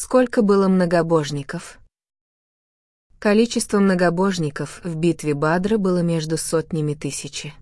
Сколько было многобожников? Количество многобожников в битве Бадра было между сотнями тысячи.